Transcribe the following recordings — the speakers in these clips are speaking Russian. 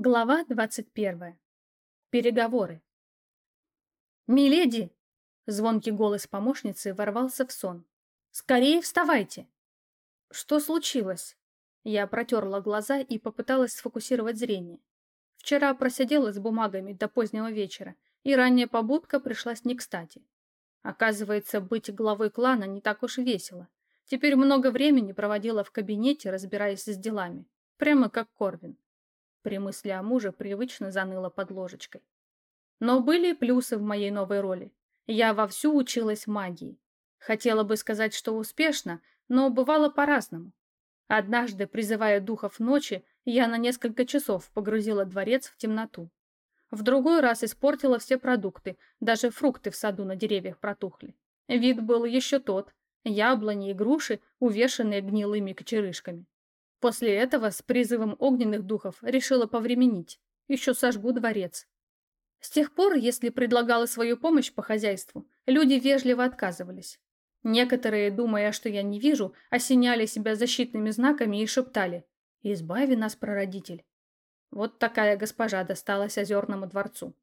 Глава 21. Переговоры. «Миледи!» — звонкий голос помощницы ворвался в сон. «Скорее вставайте!» «Что случилось?» Я протерла глаза и попыталась сфокусировать зрение. Вчера просидела с бумагами до позднего вечера, и ранняя побудка пришлась не кстати. Оказывается, быть главой клана не так уж весело. Теперь много времени проводила в кабинете, разбираясь с делами. Прямо как Корвин. При мысли о муже привычно заныло под ложечкой. Но были плюсы в моей новой роли. Я вовсю училась магии. Хотела бы сказать, что успешно, но бывало по-разному. Однажды, призывая духов ночи, я на несколько часов погрузила дворец в темноту. В другой раз испортила все продукты, даже фрукты в саду на деревьях протухли. Вид был еще тот. Яблони и груши, увешанные гнилыми кочерышками. После этого с призывом огненных духов решила повременить. Еще сожгу дворец. С тех пор, если предлагала свою помощь по хозяйству, люди вежливо отказывались. Некоторые, думая, что я не вижу, осеняли себя защитными знаками и шептали «Избави нас, прародитель». Вот такая госпожа досталась озерному дворцу.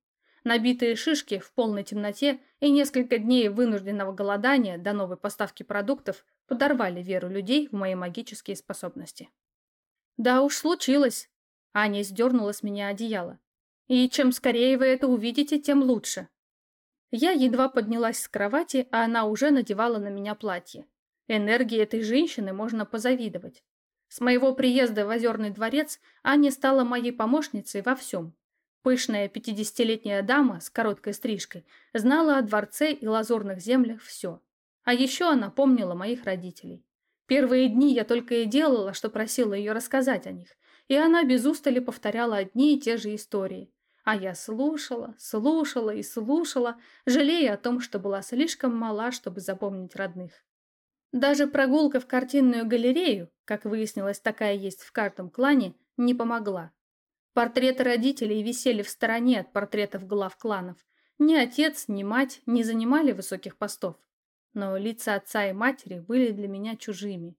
Набитые шишки в полной темноте и несколько дней вынужденного голодания до новой поставки продуктов подорвали веру людей в мои магические способности. Да уж случилось. Аня сдернула с меня одеяло. И чем скорее вы это увидите, тем лучше. Я едва поднялась с кровати, а она уже надевала на меня платье. Энергии этой женщины можно позавидовать. С моего приезда в Озерный дворец Аня стала моей помощницей во всем. Пышная пятидесятилетняя дама с короткой стрижкой знала о дворце и лазурных землях все. А еще она помнила моих родителей. Первые дни я только и делала, что просила ее рассказать о них, и она без устали повторяла одни и те же истории. А я слушала, слушала и слушала, жалея о том, что была слишком мала, чтобы запомнить родных. Даже прогулка в картинную галерею, как выяснилось, такая есть в каждом клане, не помогла. Портреты родителей висели в стороне от портретов глав кланов. Ни отец, ни мать не занимали высоких постов но лица отца и матери были для меня чужими.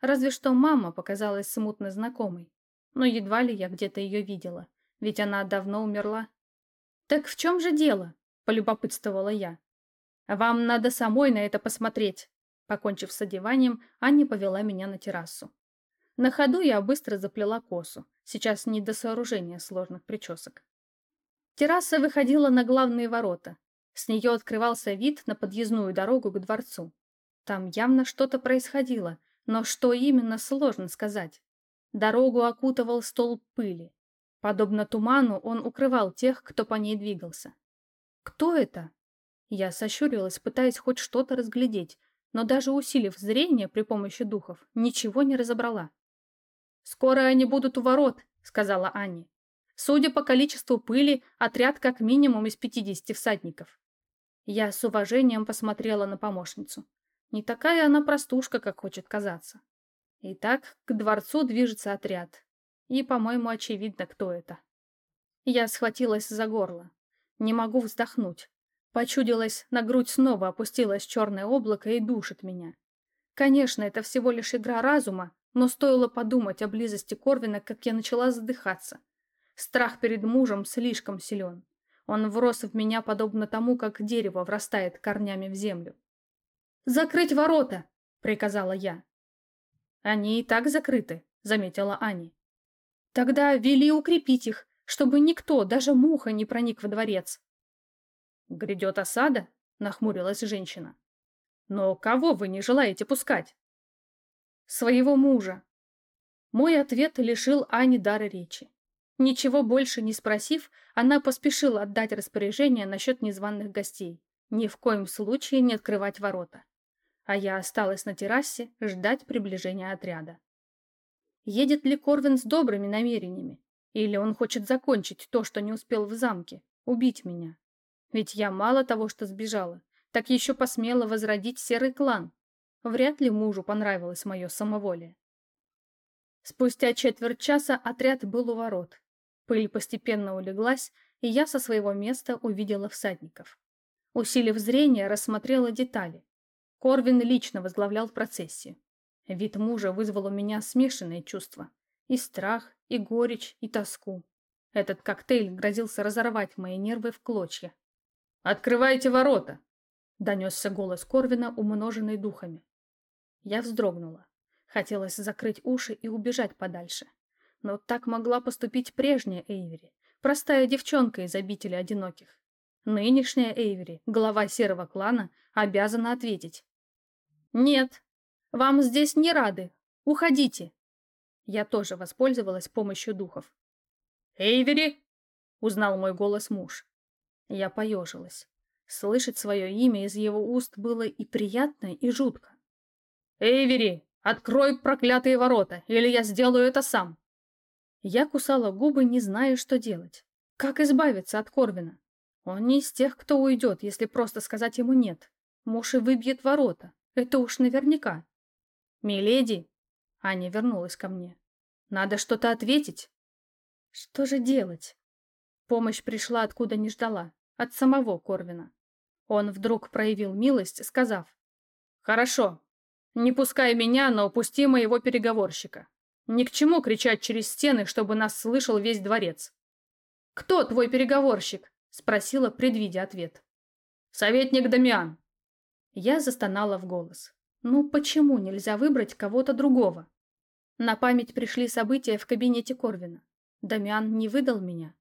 Разве что мама показалась смутно знакомой, но едва ли я где-то ее видела, ведь она давно умерла. «Так в чем же дело?» – полюбопытствовала я. «Вам надо самой на это посмотреть». Покончив с одеванием, Аня повела меня на террасу. На ходу я быстро заплела косу. Сейчас не до сооружения сложных причесок. Терраса выходила на главные ворота, с нее открывался вид на подъездную дорогу к дворцу. Там явно что-то происходило, но что именно, сложно сказать. Дорогу окутывал столб пыли. Подобно туману, он укрывал тех, кто по ней двигался. «Кто это?» Я сощурилась, пытаясь хоть что-то разглядеть, но даже усилив зрение при помощи духов, ничего не разобрала. «Скоро они будут у ворот», — сказала Анни. «Судя по количеству пыли, отряд как минимум из пятидесяти всадников. Я с уважением посмотрела на помощницу. Не такая она простушка, как хочет казаться. Итак, к дворцу движется отряд. И, по-моему, очевидно, кто это. Я схватилась за горло. Не могу вздохнуть. Почудилась, на грудь снова опустилось черное облако и душит меня. Конечно, это всего лишь игра разума, но стоило подумать о близости Корвина, как я начала задыхаться. Страх перед мужем слишком силен. Он врос в меня подобно тому, как дерево врастает корнями в землю. «Закрыть ворота!» — приказала я. «Они и так закрыты», — заметила Ани. «Тогда вели укрепить их, чтобы никто, даже муха, не проник во дворец». «Грядет осада?» — нахмурилась женщина. «Но кого вы не желаете пускать?» «Своего мужа». Мой ответ лишил Ани дара речи. Ничего больше не спросив, она поспешила отдать распоряжение насчет незваных гостей. Ни в коем случае не открывать ворота. А я осталась на террасе ждать приближения отряда. Едет ли Корвин с добрыми намерениями? Или он хочет закончить то, что не успел в замке, убить меня? Ведь я мало того, что сбежала, так еще посмела возродить серый клан. Вряд ли мужу понравилось мое самоволие. Спустя четверть часа отряд был у ворот, Пыль постепенно улеглась, и я со своего места увидела всадников. Усилив зрение, рассмотрела детали. Корвин лично возглавлял процессию. Вид мужа вызвал у меня смешанные чувства. И страх, и горечь, и тоску. Этот коктейль грозился разорвать мои нервы в клочья. «Открывайте ворота!» — донесся голос Корвина, умноженный духами. Я вздрогнула. Хотелось закрыть уши и убежать подальше. Но так могла поступить прежняя Эйвери, простая девчонка из обители одиноких. Нынешняя Эйвери, глава серого клана, обязана ответить. «Нет, вам здесь не рады. Уходите!» Я тоже воспользовалась помощью духов. «Эйвери!» — узнал мой голос муж. Я поежилась. Слышать свое имя из его уст было и приятно, и жутко. «Эйвери, открой проклятые ворота, или я сделаю это сам!» Я кусала губы, не зная, что делать. Как избавиться от Корвина? Он не из тех, кто уйдет, если просто сказать ему «нет». Муж и выбьет ворота. Это уж наверняка. «Миледи!» Аня вернулась ко мне. «Надо что-то ответить». Что же делать? Помощь пришла, откуда не ждала. От самого Корвина. Он вдруг проявил милость, сказав. «Хорошо. Не пускай меня, но пусти моего переговорщика. Ни к чему кричать через стены, чтобы нас слышал весь дворец». «Кто твой переговорщик?» Спросила, предвидя ответ. «Советник Дамиан». Я застонала в голос. «Ну почему нельзя выбрать кого-то другого?» На память пришли события в кабинете Корвина. Дамиан не выдал меня.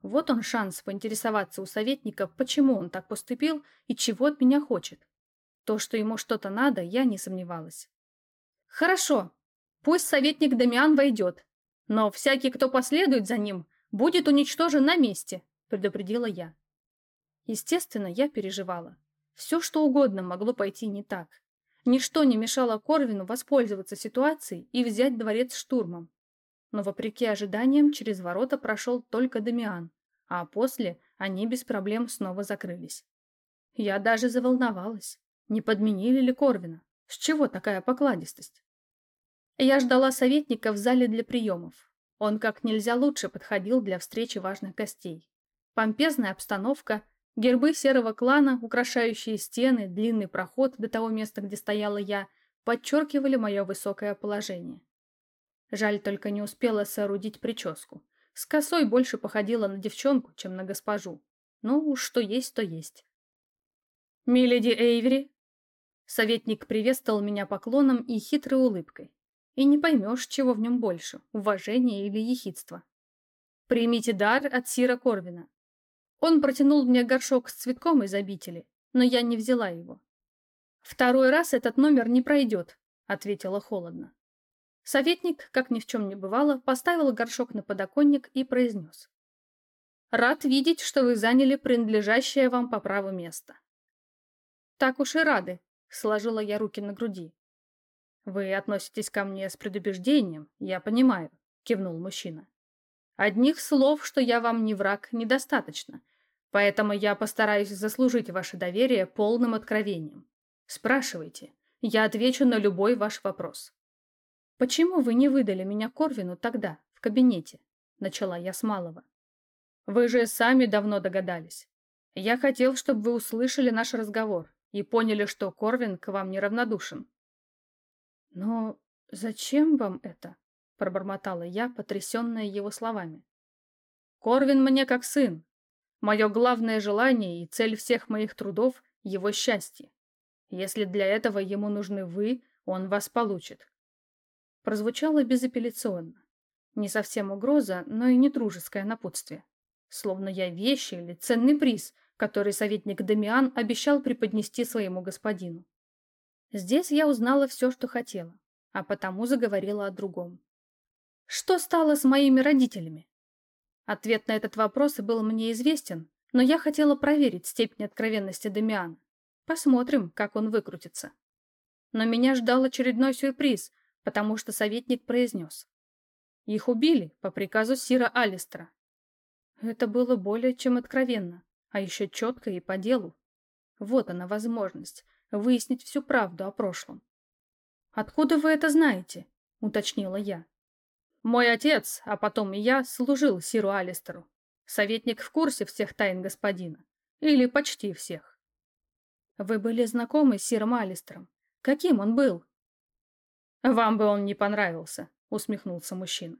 Вот он шанс поинтересоваться у советника, почему он так поступил и чего от меня хочет. То, что ему что-то надо, я не сомневалась. «Хорошо, пусть советник Дамиан войдет, но всякий, кто последует за ним, будет уничтожен на месте», предупредила я. Естественно, я переживала. Все, что угодно могло пойти не так. Ничто не мешало Корвину воспользоваться ситуацией и взять дворец штурмом. Но, вопреки ожиданиям, через ворота прошел только Дамиан, а после они без проблем снова закрылись. Я даже заволновалась. Не подменили ли Корвина? С чего такая покладистость? Я ждала советника в зале для приемов. Он как нельзя лучше подходил для встречи важных гостей. Помпезная обстановка, гербы серого клана, украшающие стены, длинный проход до того места, где стояла я, подчеркивали мое высокое положение. Жаль, только не успела соорудить прическу. С косой больше походила на девчонку, чем на госпожу. Ну, что есть, то есть. «Миледи Эйвери!» Советник приветствовал меня поклоном и хитрой улыбкой. И не поймешь, чего в нем больше, уважения или ехидства. «Примите дар от Сира Корвина. Он протянул мне горшок с цветком из обители, но я не взяла его. «Второй раз этот номер не пройдет», — ответила холодно. Советник, как ни в чем не бывало, поставил горшок на подоконник и произнес. «Рад видеть, что вы заняли принадлежащее вам по праву место». «Так уж и рады», — сложила я руки на груди. «Вы относитесь ко мне с предубеждением, я понимаю», — кивнул мужчина. Одних слов, что я вам не враг, недостаточно, поэтому я постараюсь заслужить ваше доверие полным откровением. Спрашивайте, я отвечу на любой ваш вопрос. Почему вы не выдали меня Корвину тогда, в кабинете? Начала я с малого. Вы же сами давно догадались. Я хотел, чтобы вы услышали наш разговор и поняли, что Корвин к вам неравнодушен. Но зачем вам это? пробормотала я, потрясенная его словами. «Корвин мне как сын. Мое главное желание и цель всех моих трудов — его счастье. Если для этого ему нужны вы, он вас получит». Прозвучало безапелляционно. Не совсем угроза, но и не дружеское напутствие. Словно я вещи или ценный приз, который советник Дамиан обещал преподнести своему господину. Здесь я узнала все, что хотела, а потому заговорила о другом. Что стало с моими родителями? Ответ на этот вопрос был мне известен, но я хотела проверить степень откровенности Дамиана. Посмотрим, как он выкрутится. Но меня ждал очередной сюрприз, потому что советник произнес. Их убили по приказу Сира Алистера. Это было более чем откровенно, а еще четко и по делу. Вот она возможность выяснить всю правду о прошлом. «Откуда вы это знаете?» — уточнила я. Мой отец, а потом и я, служил Сиру Алистеру. Советник в курсе всех тайн господина. Или почти всех. Вы были знакомы с Сиром Алистером. Каким он был? Вам бы он не понравился, усмехнулся мужчина.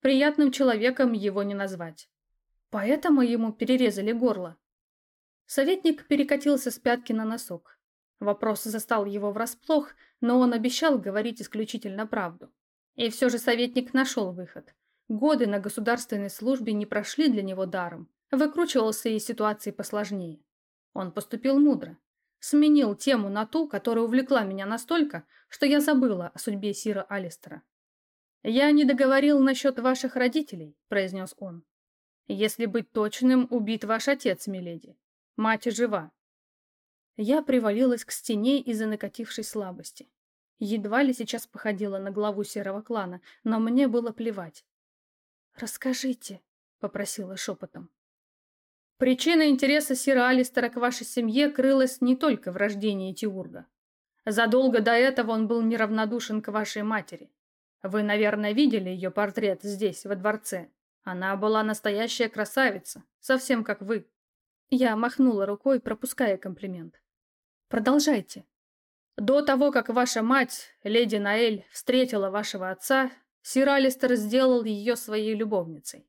Приятным человеком его не назвать. Поэтому ему перерезали горло. Советник перекатился с пятки на носок. Вопрос застал его врасплох, но он обещал говорить исключительно правду. И все же советник нашел выход. Годы на государственной службе не прошли для него даром. Выкручивался из ситуации посложнее. Он поступил мудро. Сменил тему на ту, которая увлекла меня настолько, что я забыла о судьбе Сира Алистера. «Я не договорил насчет ваших родителей», — произнес он. «Если быть точным, убит ваш отец, миледи. Мать жива». Я привалилась к стене из-за накатившей слабости. Едва ли сейчас походила на главу серого клана, но мне было плевать. «Расскажите», — попросила шепотом. Причина интереса Сира Алистера к вашей семье крылась не только в рождении Тиурга. Задолго до этого он был неравнодушен к вашей матери. Вы, наверное, видели ее портрет здесь, во дворце. Она была настоящая красавица, совсем как вы. Я махнула рукой, пропуская комплимент. Продолжайте. До того, как ваша мать, леди Наэль, встретила вашего отца, сир Алистер сделал ее своей любовницей.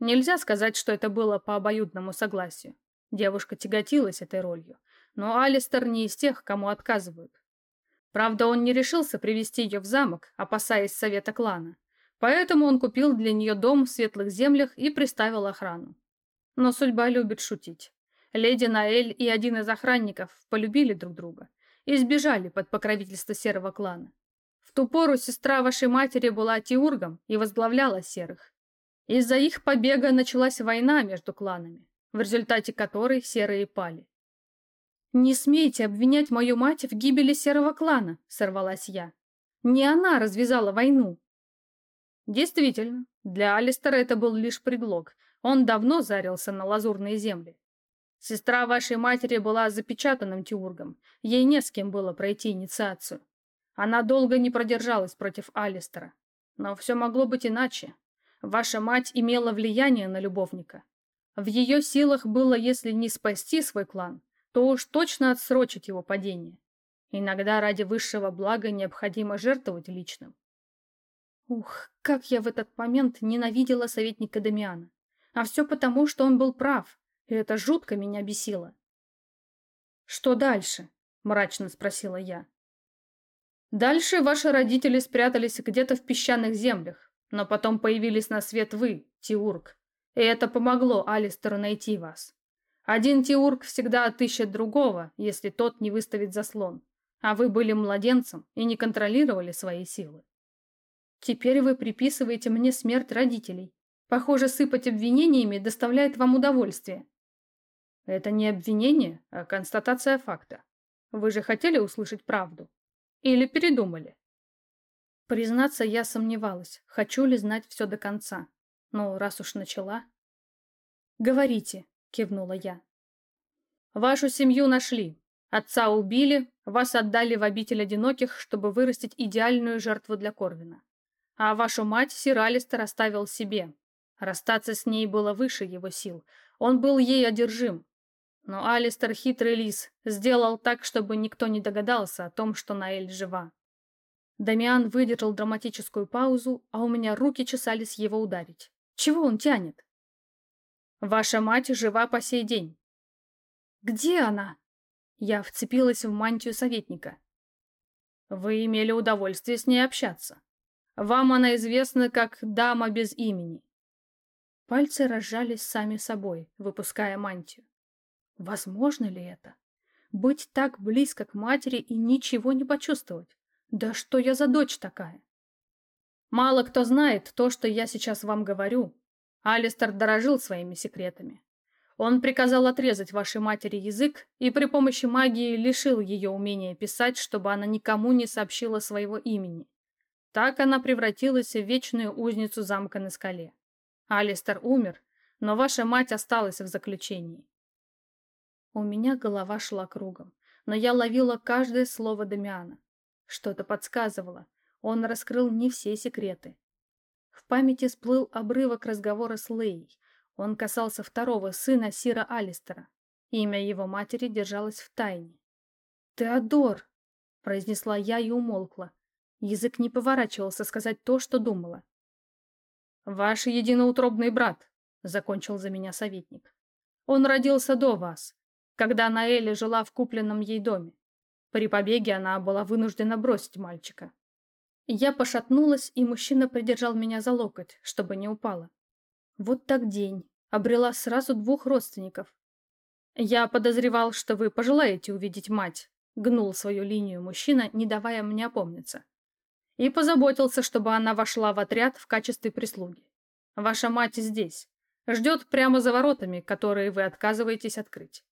Нельзя сказать, что это было по обоюдному согласию. Девушка тяготилась этой ролью, но Алистер не из тех, кому отказывают. Правда, он не решился привести ее в замок, опасаясь совета клана. Поэтому он купил для нее дом в светлых землях и приставил охрану. Но судьба любит шутить. Леди Наэль и один из охранников полюбили друг друга и сбежали под покровительство серого клана. В ту пору сестра вашей матери была Тиургом и возглавляла серых. Из-за их побега началась война между кланами, в результате которой серые пали. «Не смейте обвинять мою мать в гибели серого клана», — сорвалась я. «Не она развязала войну». Действительно, для Алистера это был лишь предлог. Он давно зарился на лазурные земли. Сестра вашей матери была запечатанным тиургом. Ей не с кем было пройти инициацию. Она долго не продержалась против Алистера. Но все могло быть иначе. Ваша мать имела влияние на любовника. В ее силах было, если не спасти свой клан, то уж точно отсрочить его падение. Иногда ради высшего блага необходимо жертвовать личным. Ух, как я в этот момент ненавидела советника Дамиана. А все потому, что он был прав, и это жутко меня бесило. «Что дальше?» – мрачно спросила я. «Дальше ваши родители спрятались где-то в песчаных землях, но потом появились на свет вы, Тиург, и это помогло Алистеру найти вас. Один Тиург всегда отыщет другого, если тот не выставит заслон, а вы были младенцем и не контролировали свои силы. Теперь вы приписываете мне смерть родителей. Похоже, сыпать обвинениями доставляет вам удовольствие. Это не обвинение, а констатация факта. Вы же хотели услышать правду? Или передумали? Признаться, я сомневалась, хочу ли знать все до конца. Но раз уж начала... «Говорите», — кивнула я. «Вашу семью нашли. Отца убили, вас отдали в обитель одиноких, чтобы вырастить идеальную жертву для Корвина. А вашу мать Сир Алистер оставил себе. Расстаться с ней было выше его сил. Он был ей одержим. Но Алистер, хитрый лис, сделал так, чтобы никто не догадался о том, что Наэль жива. Дамиан выдержал драматическую паузу, а у меня руки чесались его ударить. Чего он тянет? Ваша мать жива по сей день. Где она? Я вцепилась в мантию советника. Вы имели удовольствие с ней общаться. Вам она известна как дама без имени. Пальцы разжались сами собой, выпуская мантию. Возможно ли это? Быть так близко к матери и ничего не почувствовать? Да что я за дочь такая? Мало кто знает то, что я сейчас вам говорю. Алистер дорожил своими секретами. Он приказал отрезать вашей матери язык и при помощи магии лишил ее умения писать, чтобы она никому не сообщила своего имени. Так она превратилась в вечную узницу замка на скале. Алистер умер, но ваша мать осталась в заключении. У меня голова шла кругом, но я ловила каждое слово Дамиана. Что-то подсказывало. Он раскрыл не все секреты. В памяти всплыл обрывок разговора с Леей. Он касался второго сына Сира Алистера. Имя его матери держалось в тайне. «Теодор!» – произнесла я и умолкла. Язык не поворачивался сказать то, что думала. «Ваш единоутробный брат», закончил за меня советник. Он родился до вас, когда Наэли жила в купленном ей доме. При побеге она была вынуждена бросить мальчика. Я пошатнулась, и мужчина придержал меня за локоть, чтобы не упала. Вот так день. Обрела сразу двух родственников. Я подозревал, что вы пожелаете увидеть мать, гнул свою линию мужчина, не давая мне опомниться. И позаботился, чтобы она вошла в отряд в качестве прислуги. Ваша мать здесь. Ждет прямо за воротами, которые вы отказываетесь открыть.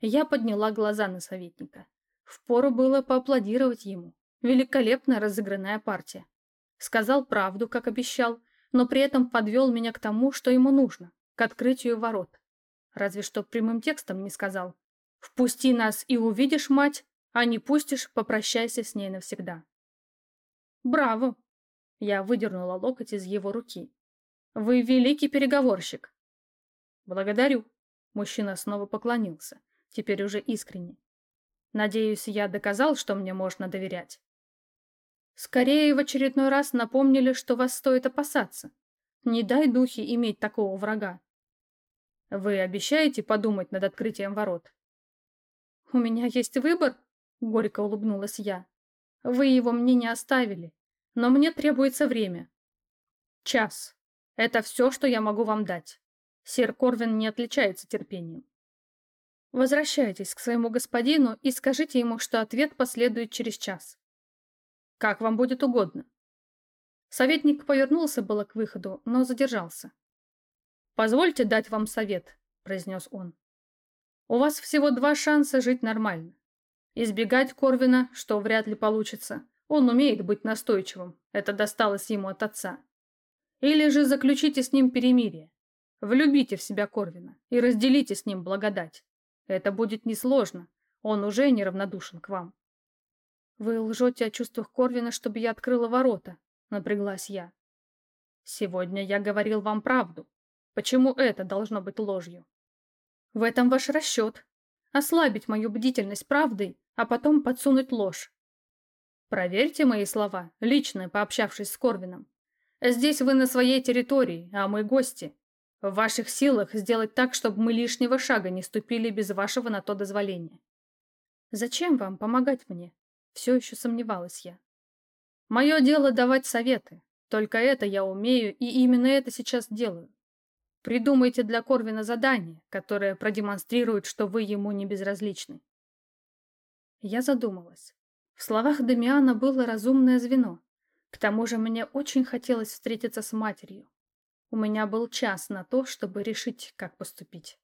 Я подняла глаза на советника. Впору было поаплодировать ему. Великолепная разыгранная партия. Сказал правду, как обещал, но при этом подвел меня к тому, что ему нужно, к открытию ворот. Разве что прямым текстом не сказал. «Впусти нас и увидишь, мать, а не пустишь, попрощайся с ней навсегда». «Браво!» Я выдернула локоть из его руки. Вы великий переговорщик. Благодарю. Мужчина снова поклонился, теперь уже искренне. Надеюсь, я доказал, что мне можно доверять. Скорее в очередной раз напомнили, что вас стоит опасаться. Не дай духи иметь такого врага. Вы обещаете подумать над открытием ворот? У меня есть выбор, горько улыбнулась я. Вы его мне не оставили, но мне требуется время. Час. Это все, что я могу вам дать. Сир Корвин не отличается терпением. Возвращайтесь к своему господину и скажите ему, что ответ последует через час. Как вам будет угодно. Советник повернулся было к выходу, но задержался. «Позвольте дать вам совет», — произнес он. «У вас всего два шанса жить нормально. Избегать Корвина, что вряд ли получится. Он умеет быть настойчивым, это досталось ему от отца. Или же заключите с ним перемирие. Влюбите в себя Корвина и разделите с ним благодать. Это будет несложно, он уже неравнодушен к вам. Вы лжете о чувствах Корвина, чтобы я открыла ворота, напряглась я. Сегодня я говорил вам правду. Почему это должно быть ложью? В этом ваш расчет. Ослабить мою бдительность правдой, а потом подсунуть ложь. Проверьте мои слова, лично пообщавшись с Корвином. Здесь вы на своей территории, а мы гости. В ваших силах сделать так, чтобы мы лишнего шага не ступили без вашего на то дозволения. Зачем вам помогать мне? Все еще сомневалась я. Мое дело давать советы. Только это я умею, и именно это сейчас делаю. Придумайте для Корвина задание, которое продемонстрирует, что вы ему не безразличны. Я задумалась. В словах Дамиана было разумное звено. К тому же мне очень хотелось встретиться с матерью. У меня был час на то, чтобы решить, как поступить.